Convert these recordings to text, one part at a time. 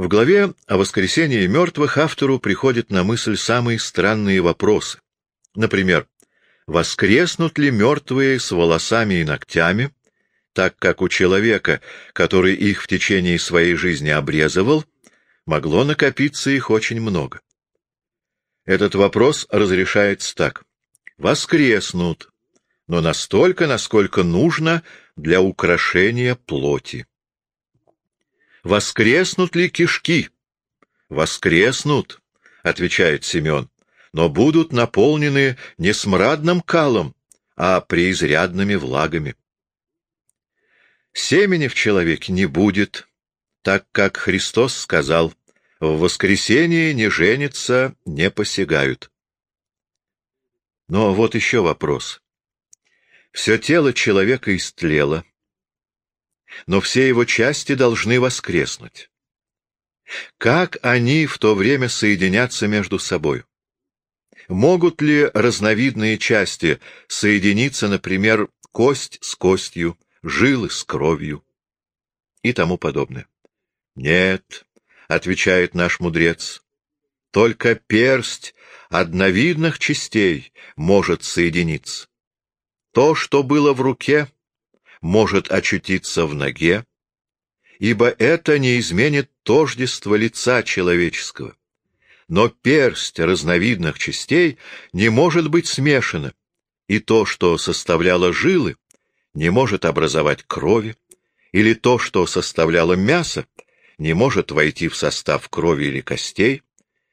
В главе о воскресении мертвых автору приходят на мысль самые странные вопросы. Например, воскреснут ли мертвые с волосами и ногтями, так как у человека, который их в течение своей жизни обрезывал, могло накопиться их очень много. Этот вопрос разрешается так. Воскреснут, но настолько, насколько нужно для украшения плоти. Воскреснут ли кишки? Воскреснут, отвечает Семен, но будут наполнены не смрадным калом, а преизрядными влагами. Семени в человеке не будет, так как Христос сказал, в воскресенье не женятся, не посягают. Но вот еще вопрос. Все тело человека истлело, но все его части должны воскреснуть. Как они в то время соединятся между собой? Могут ли разновидные части соединиться, например, кость с костью, жилы с кровью и тому подобное? Нет, отвечает наш мудрец, только персть одновидных частей может соединиться. То, что было в руке, может очутиться в ноге, ибо это не изменит тождество лица человеческого. Но персть разновидных частей не может быть смешана, и то, что составляло жилы, не может образовать крови, или то, что составляло мясо, не может войти в состав крови или костей,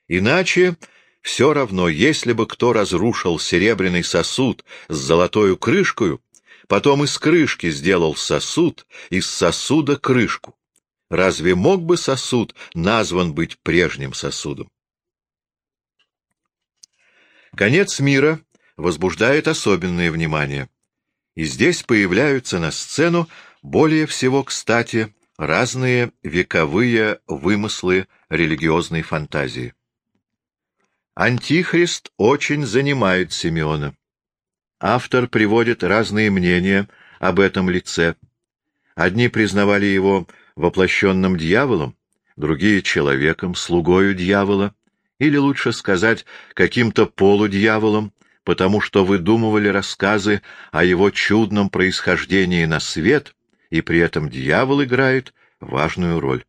иначе все равно, если бы кто разрушил серебряный сосуд с золотою крышкою, потом из крышки сделал сосуд, из сосуда крышку. Разве мог бы сосуд назван быть прежним сосудом? Конец мира возбуждает особенное внимание. И здесь появляются на сцену более всего, кстати, разные вековые вымыслы религиозной фантазии. Антихрист очень занимает Симеона. Автор приводит разные мнения об этом лице. Одни признавали его воплощенным дьяволом, другие — человеком, слугою дьявола, или, лучше сказать, каким-то полудьяволом, потому что выдумывали рассказы о его чудном происхождении на свет, и при этом дьявол играет важную роль.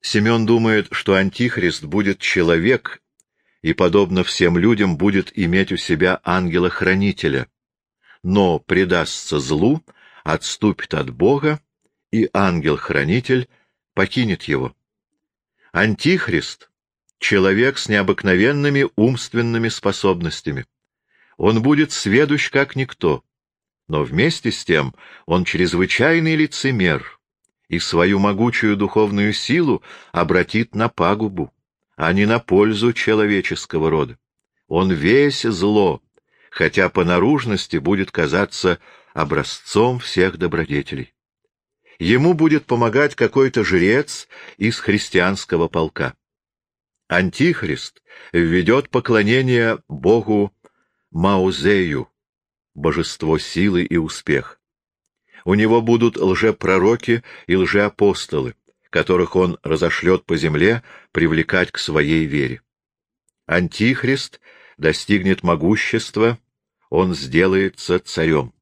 Семен думает, что Антихрист будет человек и, подобно всем людям, будет иметь у себя ангела-хранителя, но предастся злу, отступит от Бога, и ангел-хранитель покинет его. Антихрист — человек с необыкновенными умственными способностями. Он будет сведущ как никто, но вместе с тем он чрезвычайный лицемер и свою могучую духовную силу обратит на пагубу а не на пользу человеческого рода. Он весь зло, хотя по наружности будет казаться образцом всех добродетелей. Ему будет помогать какой-то жрец из христианского полка. Антихрист введет поклонение Богу Маузею, божество силы и успех. У него будут лжепророки и лжеапостолы, которых он разошлет по земле, привлекать к своей вере. Антихрист достигнет могущества, он сделается царем.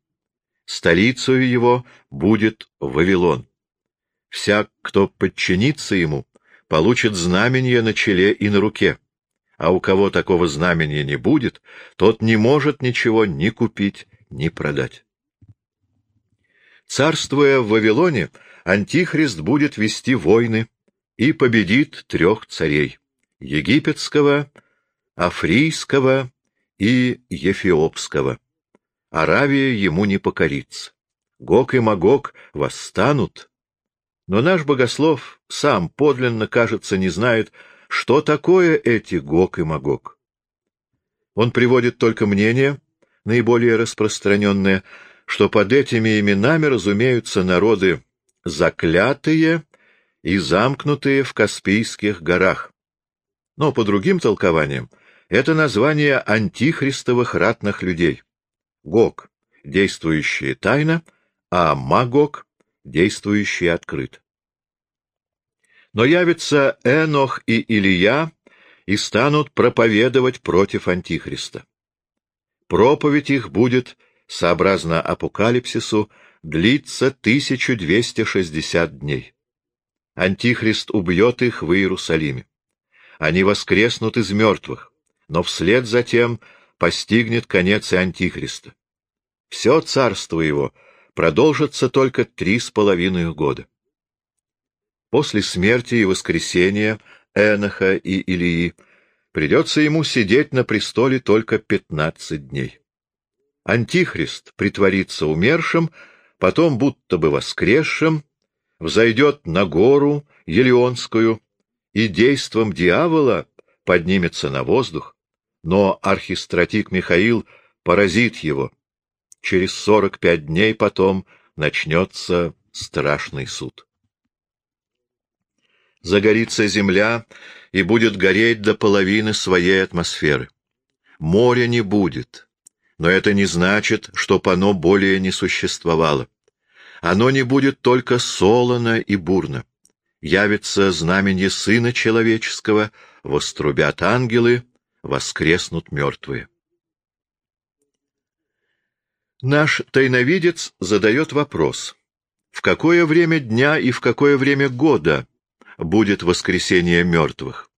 Столицей его будет Вавилон. Всяк, кто подчинится ему, получит знамение на челе и на руке, а у кого такого знамения не будет, тот не может ничего ни купить, ни продать. Царствуя в Вавилоне, Антихрист будет вести войны и победит трех царей — египетского, африйского и ефиопского. Аравия ему не покорится. Гог и Магог восстанут. Но наш богослов сам подлинно, кажется, не знает, что такое эти Гог и Магог. Он приводит только мнение, наиболее распространенное, что под этими именами разумеются народы заклятые и замкнутые в Каспийских горах. Но по другим толкованиям это название антихристовых ратных людей. Гог, действующие тайно, а Магог, действующие открыто. Но явятся Энох и Илия и станут проповедовать против Антихриста. Проповедь их будет, сообразно Апокалипсису, длиться 1260 дней. Антихрист убьет их в Иерусалиме. Они воскреснут из мертвых, но вслед за тем постигнет конец и Антихриста. Все царство его продолжится только три с половиной года. После смерти и воскресения Эноха и Илии придется ему сидеть на престоле только пятнадцать дней. Антихрист притворится умершим, потом будто бы воскресшим, взойдет на гору Елеонскую и действом дьявола поднимется на воздух, но архистратик Михаил поразит его. Через сорок пять дней потом начнется страшный суд. Загорится земля и будет гореть до половины своей атмосферы. Моря не будет, но это не значит, что оно более не существовало. Оно не будет только солоно и бурно. Явится знаменье Сына Человеческого, вострубят ангелы, воскреснут мертвые. Наш тайновидец задает вопрос, в какое время дня и в какое время года будет воскресение мертвых?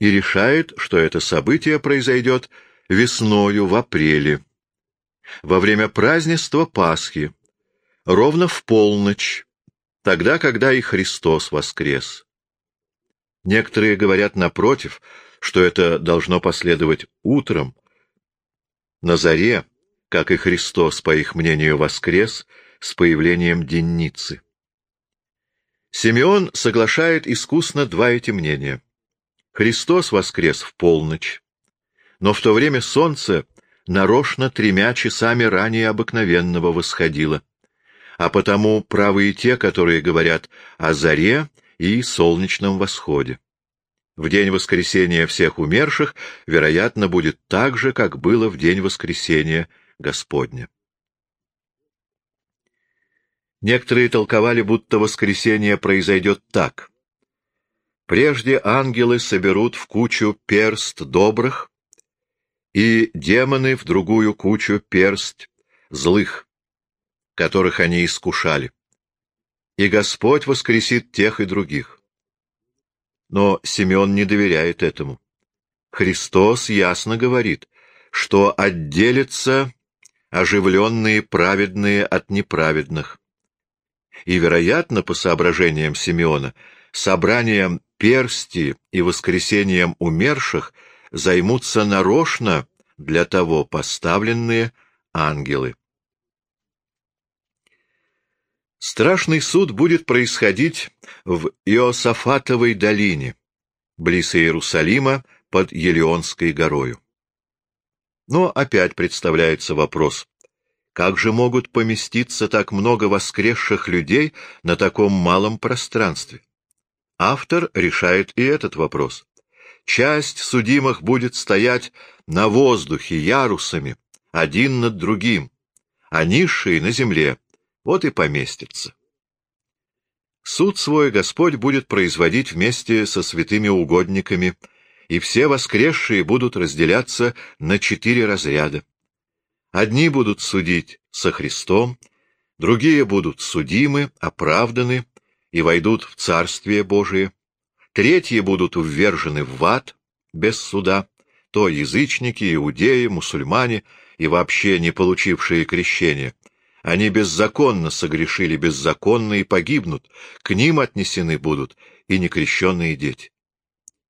И решает, что это событие произойдет весною в апреле, во время празднества Пасхи, ровно в полночь, тогда, когда и Христос воскрес. Некоторые говорят, напротив, что это должно последовать утром, на заре, как и Христос, по их мнению, воскрес с появлением денницы. Симеон соглашает искусно два эти мнения. Христос воскрес в полночь, но в то время солнце нарочно тремя часами ранее обыкновенного восходило а потому правы и те, которые говорят о заре и солнечном восходе. В день воскресения всех умерших, вероятно, будет так же, как было в день воскресения Господня. Некоторые толковали, будто воскресение произойдет так. Прежде ангелы соберут в кучу перст добрых, и демоны в другую кучу перст злых которых они искушали. И Господь воскресит тех и других. Но Симеон не доверяет этому. Христос ясно говорит, что отделятся оживленные праведные от неправедных. И, вероятно, по соображениям Симеона, собранием персти и воскресением умерших займутся нарочно для того поставленные ангелы. Страшный суд будет происходить в Иосафатовой долине, близ Иерусалима, под Елеонской горою. Но опять представляется вопрос, как же могут поместиться так много воскресших людей на таком малом пространстве? Автор решает и этот вопрос. Часть судимых будет стоять на воздухе ярусами, один над другим, а низшие — на земле, вот и поместится. Суд свой Господь будет производить вместе со святыми угодниками, и все воскресшие будут разделяться на четыре разряда. Одни будут судить со Христом, другие будут судимы, оправданы и войдут в Царствие Божие, третьи будут ввержены в ад без суда, то язычники, иудеи, мусульмане и вообще не получившие крещения, они беззаконно согрешили беззаконно и погибнут, к ним отнесены будут и некрещенные дети.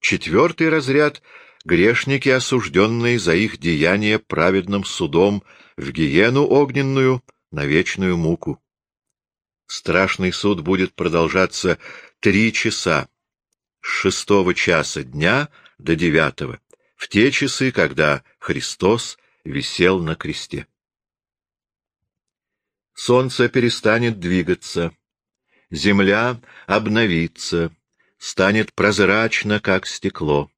Четвертый разряд — грешники, осужденные за их деяния праведным судом в гиену огненную на вечную муку. Страшный суд будет продолжаться три часа, с шестого часа дня до девятого, в те часы, когда Христос висел на кресте солнце перестанет двигаться, земля обновится, станет прозрачно, как стекло.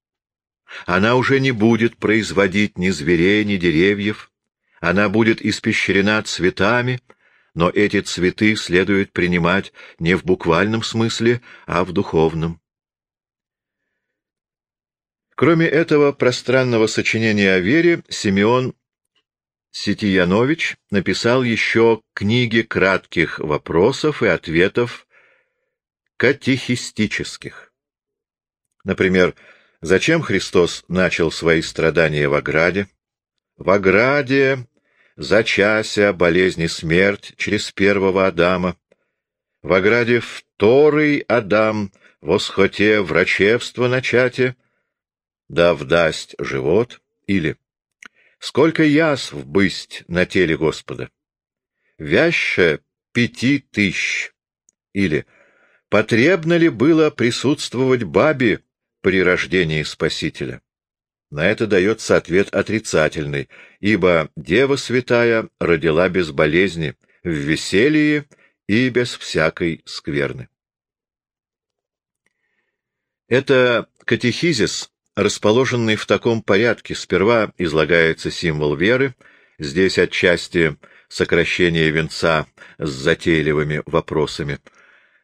Она уже не будет производить ни зверей, ни деревьев, она будет испещрена цветами, но эти цветы следует принимать не в буквальном смысле, а в духовном. Кроме этого пространного сочинения о вере, Симеон Ситиянович написал еще книги кратких вопросов и ответов катехистических. Например, зачем Христос начал свои страдания в ограде? В ограде зачася болезни смерть через первого Адама. В ограде вторый Адам восхоте врачевство начате, да вдасть живот, или Сколько язв бысть на теле Господа? Вяще пяти тысяч. Или потребно ли было присутствовать бабе при рождении Спасителя? На это дается ответ отрицательный, ибо Дева Святая родила без болезни, в веселье и без всякой скверны. Это катехизис расположенный в таком порядке. Сперва излагается символ веры, здесь отчасти сокращение венца с затейливыми вопросами.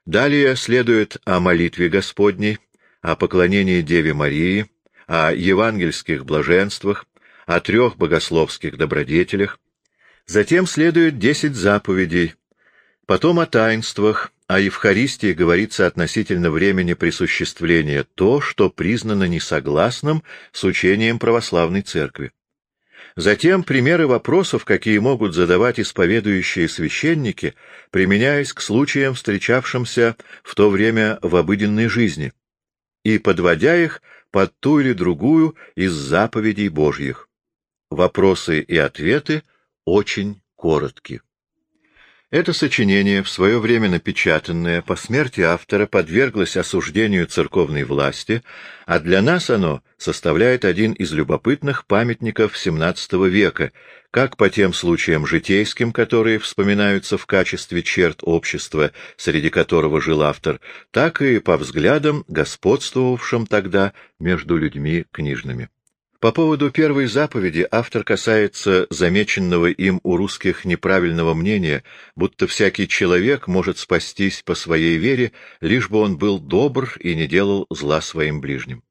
Далее следует о молитве Господней, о поклонении Деве Марии, о евангельских блаженствах, о трех богословских добродетелях. Затем следует десять заповедей, потом о таинствах, о Евхаристии говорится относительно времени присуществления то, что признано несогласным с учением православной церкви. Затем примеры вопросов, какие могут задавать исповедующие священники, применяясь к случаям, встречавшимся в то время в обыденной жизни, и подводя их под ту или другую из заповедей Божьих. Вопросы и ответы очень коротки. Это сочинение, в свое время напечатанное, по смерти автора подверглось осуждению церковной власти, а для нас оно составляет один из любопытных памятников XVII века, как по тем случаям житейским, которые вспоминаются в качестве черт общества, среди которого жил автор, так и по взглядам, господствовавшим тогда между людьми книжными. По поводу первой заповеди автор касается замеченного им у русских неправильного мнения, будто всякий человек может спастись по своей вере, лишь бы он был добр и не делал зла своим ближним.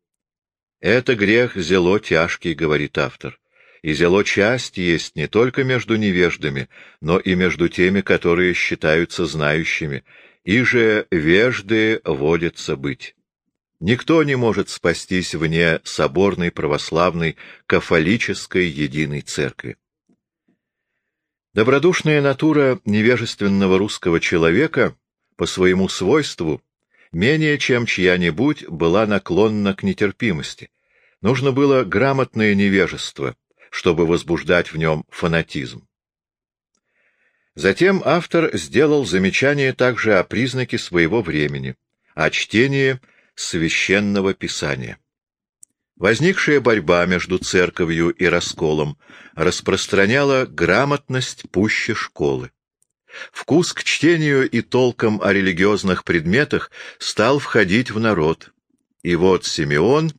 «Это грех зело тяжкий», — говорит автор, — «и зело часть есть не только между невеждами, но и между теми, которые считаются знающими, и же вежды водятся быть». Никто не может спастись вне соборной православной кафолической единой церкви. Добродушная натура невежественного русского человека по своему свойству менее чем чья-нибудь была наклонна к нетерпимости. Нужно было грамотное невежество, чтобы возбуждать в нем фанатизм. Затем автор сделал замечание также о признаке своего времени, о чтении – священного писания. Возникшая борьба между церковью и расколом распространяла грамотность пуще школы. Вкус к чтению и толкам о религиозных предметах стал входить в народ. И вот Симеон,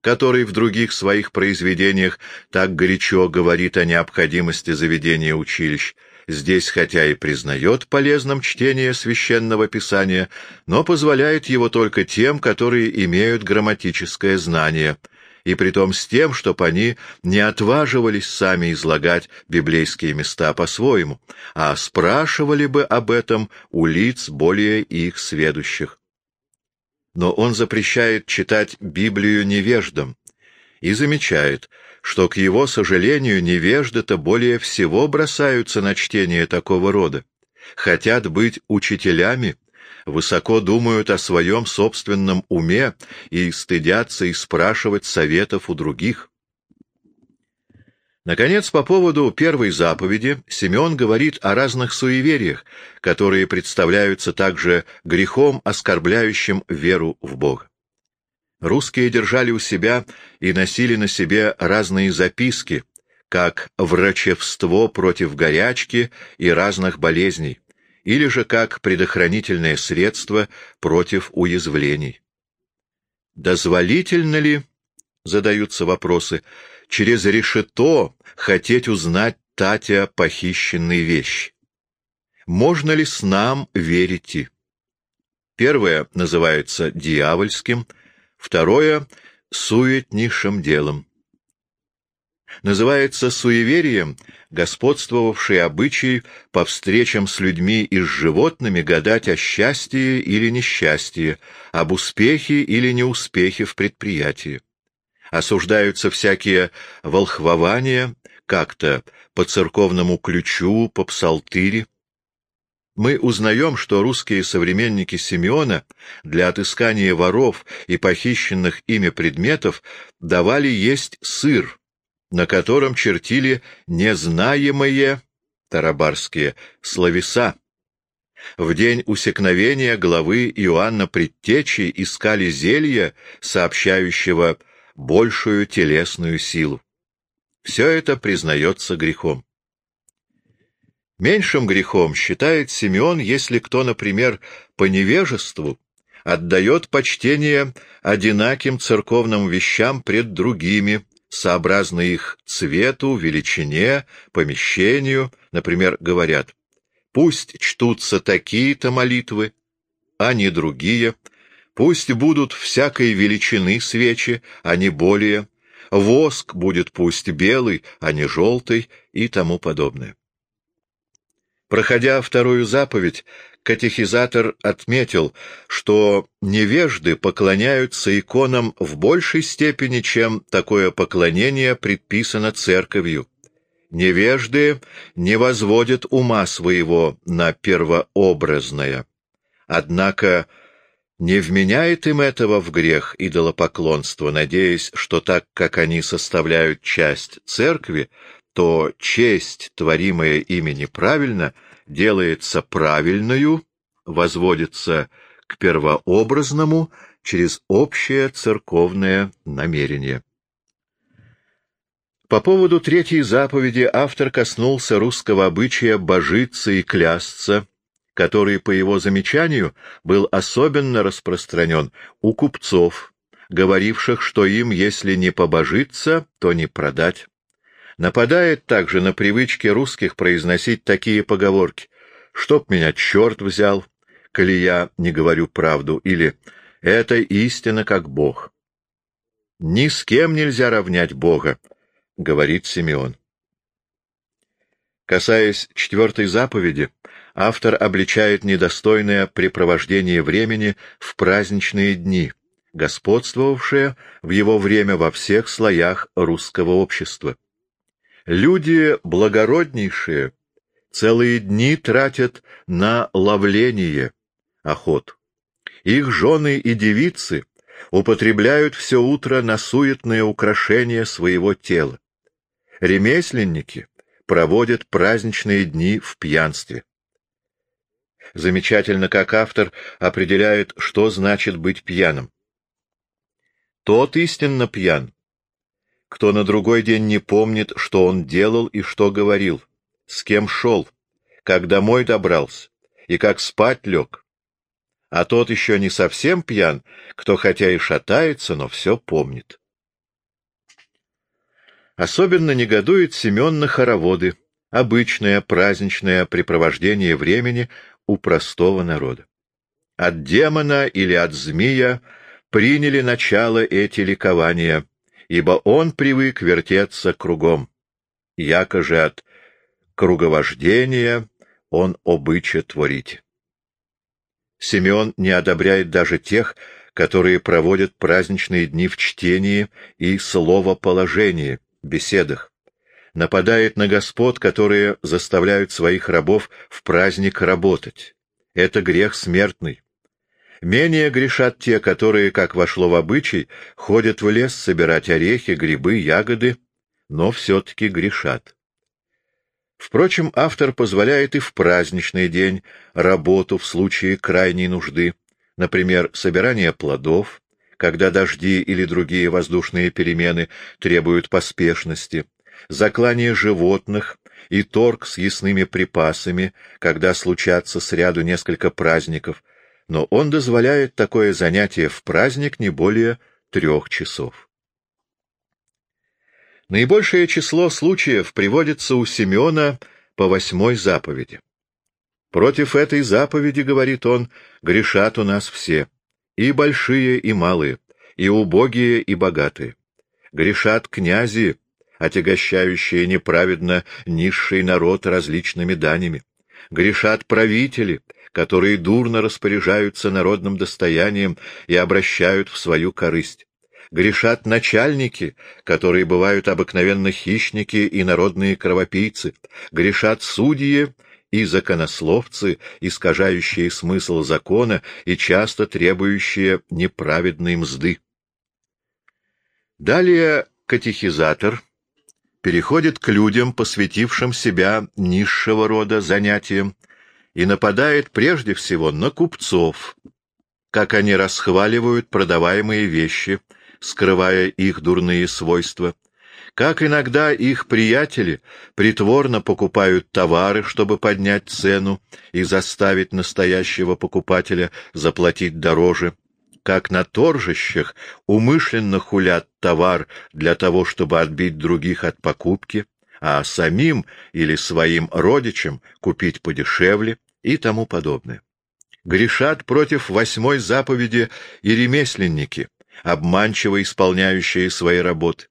который в других своих произведениях так горячо говорит о необходимости заведения училищ, здесь хотя и признает полезным чтение священного писания, но позволяет его только тем, которые имеют грамматическое знание, и притом с тем, чтоб они не отваживались сами излагать библейские места по-своему, а спрашивали бы об этом у лиц более их сведущих. Но он запрещает читать Библию невеждам и замечает — что, к его сожалению, невежды-то более всего бросаются на чтение такого рода, хотят быть учителями, высоко думают о своем собственном уме и стыдятся и спрашивать советов у других. Наконец, по поводу первой заповеди Симеон говорит о разных суевериях, которые представляются также грехом, оскорбляющим веру в Бога. Русские держали у себя и носили на себе разные записки, как врачевство против горячки и разных болезней, или же как предохранительное средство против уязвлений. Дозволительно ли, задаются вопросы, через решето хотеть узнать Татя похищенные вещи? можно ли с нам верить? Первое называется дьявольским, второе — суетнейшим делом. Называется суеверием господствовавший обычай по встречам с людьми и с животными гадать о счастье или несчастье, об успехе или неуспехе в предприятии. Осуждаются всякие волхвования, как-то по церковному ключу, по псалтыре, мы узнаем, что русские современники Симеона для отыскания воров и похищенных ими предметов давали есть сыр, на котором чертили незнаемые тарабарские словеса. В день усекновения главы Иоанна Предтечи искали зелья, сообщающего большую телесную силу. Все это признается грехом. Меньшим грехом считает Симеон, если кто, например, по невежеству отдает почтение одинаким церковным вещам пред другими, сообразно их цвету, величине, помещению, например, говорят, пусть чтутся такие-то молитвы, а не другие, пусть будут всякой величины свечи, а не более, воск будет пусть белый, а не желтый и тому подобное. Проходя вторую заповедь, катехизатор отметил, что невежды поклоняются иконам в большей степени, чем такое поклонение предписано церковью. Невежды не возводят ума своего на первообразное. Однако не вменяет им этого в грех идолопоклонство, надеясь, что так как они составляют часть церкви, то честь, творимая ими неправильно, делается правильную, возводится к первообразному через общее церковное намерение. По поводу третьей заповеди автор коснулся русского обычая божиться и клясться, который, по его замечанию, был особенно распространен у купцов, говоривших, что им, если не побожиться, то не продать нападает также на привычки русских произносить такие поговорки «Чтоб меня черт взял, коли я не говорю правду» или «Это истина как Бог». «Ни с кем нельзя равнять Бога», — говорит Симеон. Касаясь четвертой заповеди, автор обличает недостойное препровождение времени в праздничные дни, господствовавшее в его время во всех слоях русского общества. Люди благороднейшие целые дни тратят на ловление охот. Их жены и девицы употребляют все утро на суетное украшение своего тела. Ремесленники проводят праздничные дни в пьянстве. Замечательно, как автор определяет, что значит быть пьяным. Тот истинно пьян, кто на другой день не помнит, что он делал и что говорил, с кем шел, как домой добрался и как спать лег. А тот еще не совсем пьян, кто хотя и шатается, но все помнит. Особенно негодует Семен на хороводы, обычное праздничное препровождение времени у простого народа. От демона или от змея приняли начало эти ликования — ибо он привык вертеться кругом. Яко же от круговождения он обыча творить. Симеон не одобряет даже тех, которые проводят праздничные дни в чтении и словоположении, беседах. Нападает на господ, которые заставляют своих рабов в праздник работать. Это грех смертный. Менее грешат те, которые, как вошло в обычай, ходят в лес собирать орехи, грибы, ягоды, но все-таки грешат. Впрочем, автор позволяет и в праздничный день работу в случае крайней нужды, например, собирание плодов, когда дожди или другие воздушные перемены требуют поспешности, заклание животных и торг с ясными припасами, когда случатся сряду несколько праздников — но он дозволяет такое занятие в праздник не более трех часов. Наибольшее число случаев приводится у Симеона по восьмой заповеди. Против этой заповеди, говорит он, грешат у нас все, и большие, и малые, и убогие, и богатые. Грешат князи, отягощающие неправедно низший народ различными данями. Грешат правители, которые дурно распоряжаются народным достоянием и обращают в свою корысть. Грешат начальники, которые бывают обыкновенно хищники и народные кровопийцы. Грешат судьи и законословцы, искажающие смысл закона и часто требующие неправедной мзды. Далее катехизатор переходит к людям, посвятившим себя низшего рода занятиям, и нападает прежде всего на купцов, как они расхваливают продаваемые вещи, скрывая их дурные свойства, как иногда их приятели притворно покупают товары, чтобы поднять цену и заставить настоящего покупателя заплатить дороже, как на торжищах умышленно хулят товар для того, чтобы отбить других от покупки, а самим или своим родичам купить подешевле и тому подобное. Грешат против восьмой заповеди и ремесленники, обманчиво исполняющие свои работы.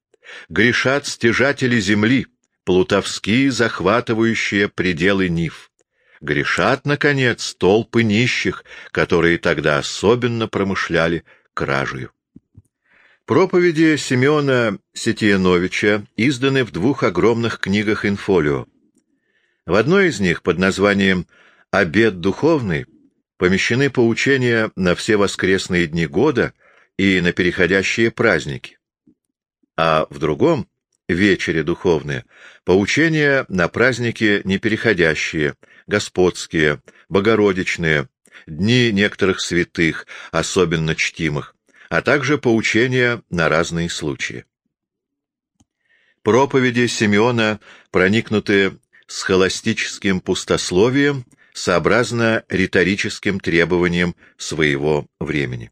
Грешат стяжатели земли, плутовские, захватывающие пределы Нив. Грешат, наконец, толпы нищих, которые тогда особенно промышляли кражею. Проповеди Семена Сетияновича изданы в двух огромных книгах инфолио. В одной из них под названием «Обед духовный» помещены поучения на все воскресные дни года и на переходящие праздники, а в другом вечере духовные, поучения на праздники непереходящие, господские, богородичные, дни некоторых святых, особенно чтимых, а также поучения на разные случаи. Проповеди Симеона проникнуты схоластическим пустословием сообразно риторическим требованиям своего времени.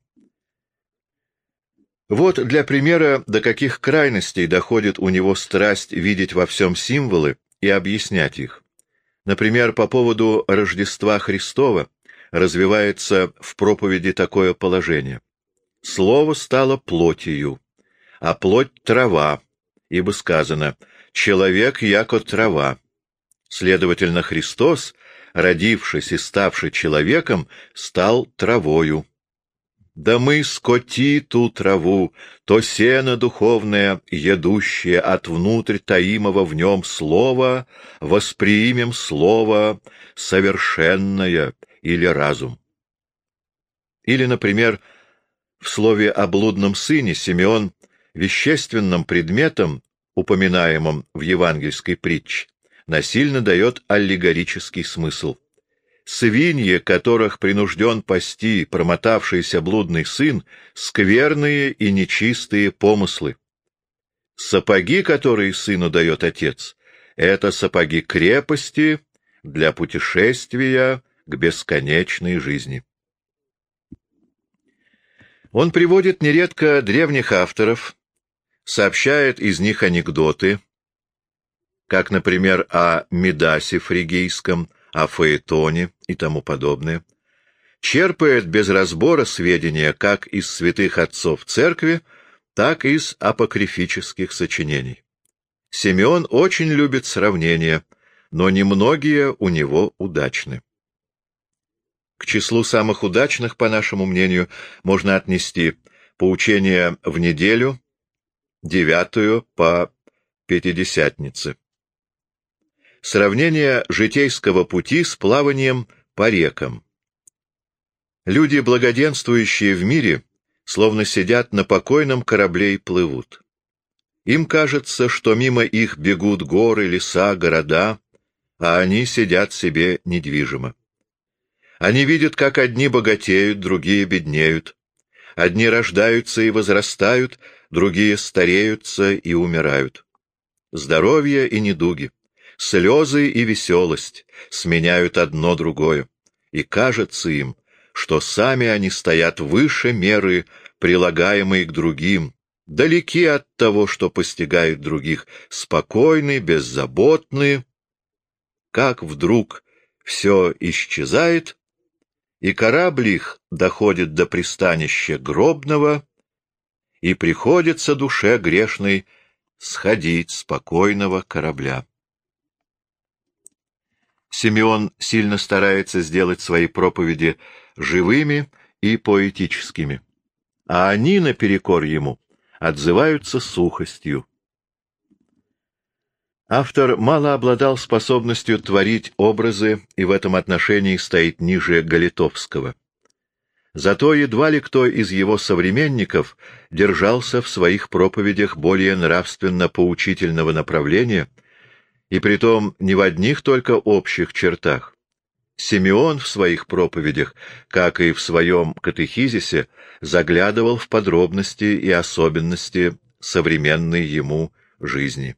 Вот для примера, до каких крайностей доходит у него страсть видеть во всем символы и объяснять их. Например, по поводу Рождества Христова развивается в проповеди такое положение. Слово стало плотью, а плоть — трава, ибо сказано «человек яко трава». Следовательно, Христос, родившись и ставший человеком, стал травою. Да мы скоти ту траву, то сено духовное, едущее от внутрь таимого в нем слова, восприимем слово совершенное или разум. Или, например, в слове о блудном сыне Симеон вещественным предметом, упоминаемым в евангельской притче, насильно дает аллегорический смысл — Свиньи, которых принужден пасти промотавшийся блудный сын, скверные и нечистые помыслы. Сапоги, которые сыну дает отец, — это сапоги крепости для путешествия к бесконечной жизни. Он приводит нередко древних авторов, сообщает из них анекдоты, как, например, о Медасе фригийском, о Фаэтоне и тому подобное, черпает без разбора сведения как из святых отцов церкви, так и из апокрифических сочинений. Симеон очень любит сравнения, но немногие у него удачны. К числу самых удачных, по нашему мнению, можно отнести поучение в неделю, девятую по Пятидесятнице. Сравнение житейского пути с плаванием по рекам. Люди, благоденствующие в мире, словно сидят на покойном корабле и плывут. Им кажется, что мимо их бегут горы, леса, города, а они сидят себе недвижимо. Они видят, как одни богатеют, другие беднеют. Одни рождаются и возрастают, другие стареются и умирают. Здоровье и недуги слезы и веселость сменяют одно другое, и кажется им, что сами они стоят выше меры, прилагаемой к другим, далеки от того, что постигает других, спокойны, беззаботны, как вдруг все исчезает, и корабль их доходит до пристанища гробного, и приходится душе грешной сходить с покойного корабля. Симеон сильно старается сделать свои проповеди живыми и поэтическими, а они, наперекор ему, отзываются сухостью. Автор мало обладал способностью творить образы и в этом отношении стоит ниже Галитовского. Зато едва ли кто из его современников держался в своих проповедях более нравственно-поучительного направления, и притом не в одних только общих чертах. Симеон в своих проповедях, как и в своем катехизисе, заглядывал в подробности и особенности современной ему жизни.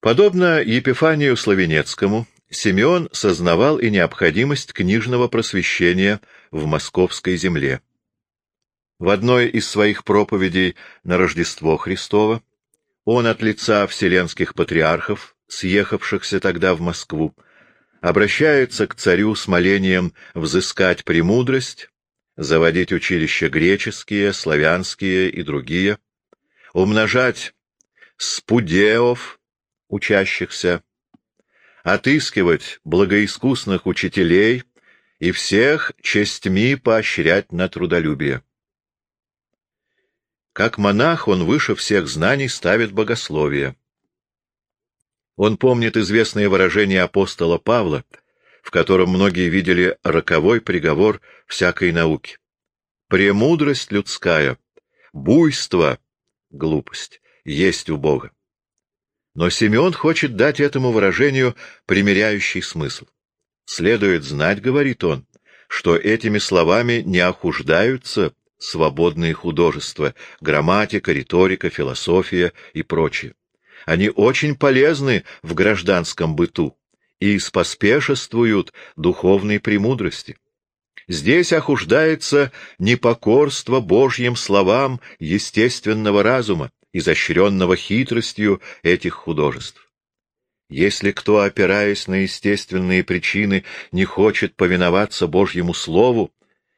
Подобно Епифанию Славенецкому, Симеон сознавал и необходимость книжного просвещения в московской земле. В одной из своих проповедей на Рождество Христово он от лица вселенских патриархов, съехавшихся тогда в Москву, обращается к царю с молением взыскать премудрость, заводить училища греческие, славянские и другие, умножать спудеов, учащихся, отыскивать благоискусных учителей и всех честьми поощрять на трудолюбие. Как монах он выше всех знаний ставит богословие. Он помнит известное выражение апостола Павла, в котором многие видели роковой приговор всякой науки. «Премудрость людская, буйство, глупость, есть у Бога». Но Симеон хочет дать этому выражению примиряющий смысл. Следует знать, говорит он, что этими словами не охуждаются свободные художества, грамматика, риторика, философия и прочее. Они очень полезны в гражданском быту и споспешествуют духовной премудрости. Здесь охуждается непокорство Божьим словам естественного разума, изощренного хитростью этих художеств. Если кто, опираясь на естественные причины, не хочет повиноваться Божьему Слову,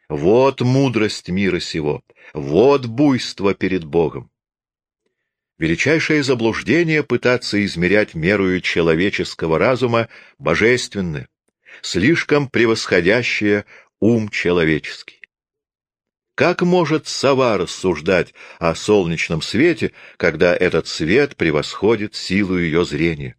вот мудрость мира сего, вот буйство перед Богом. Величайшее заблуждение пытаться измерять мерою человеческого разума божественное, слишком превосходящее ум человеческий. Как может сова рассуждать о солнечном свете, когда этот свет превосходит силу ее зрения?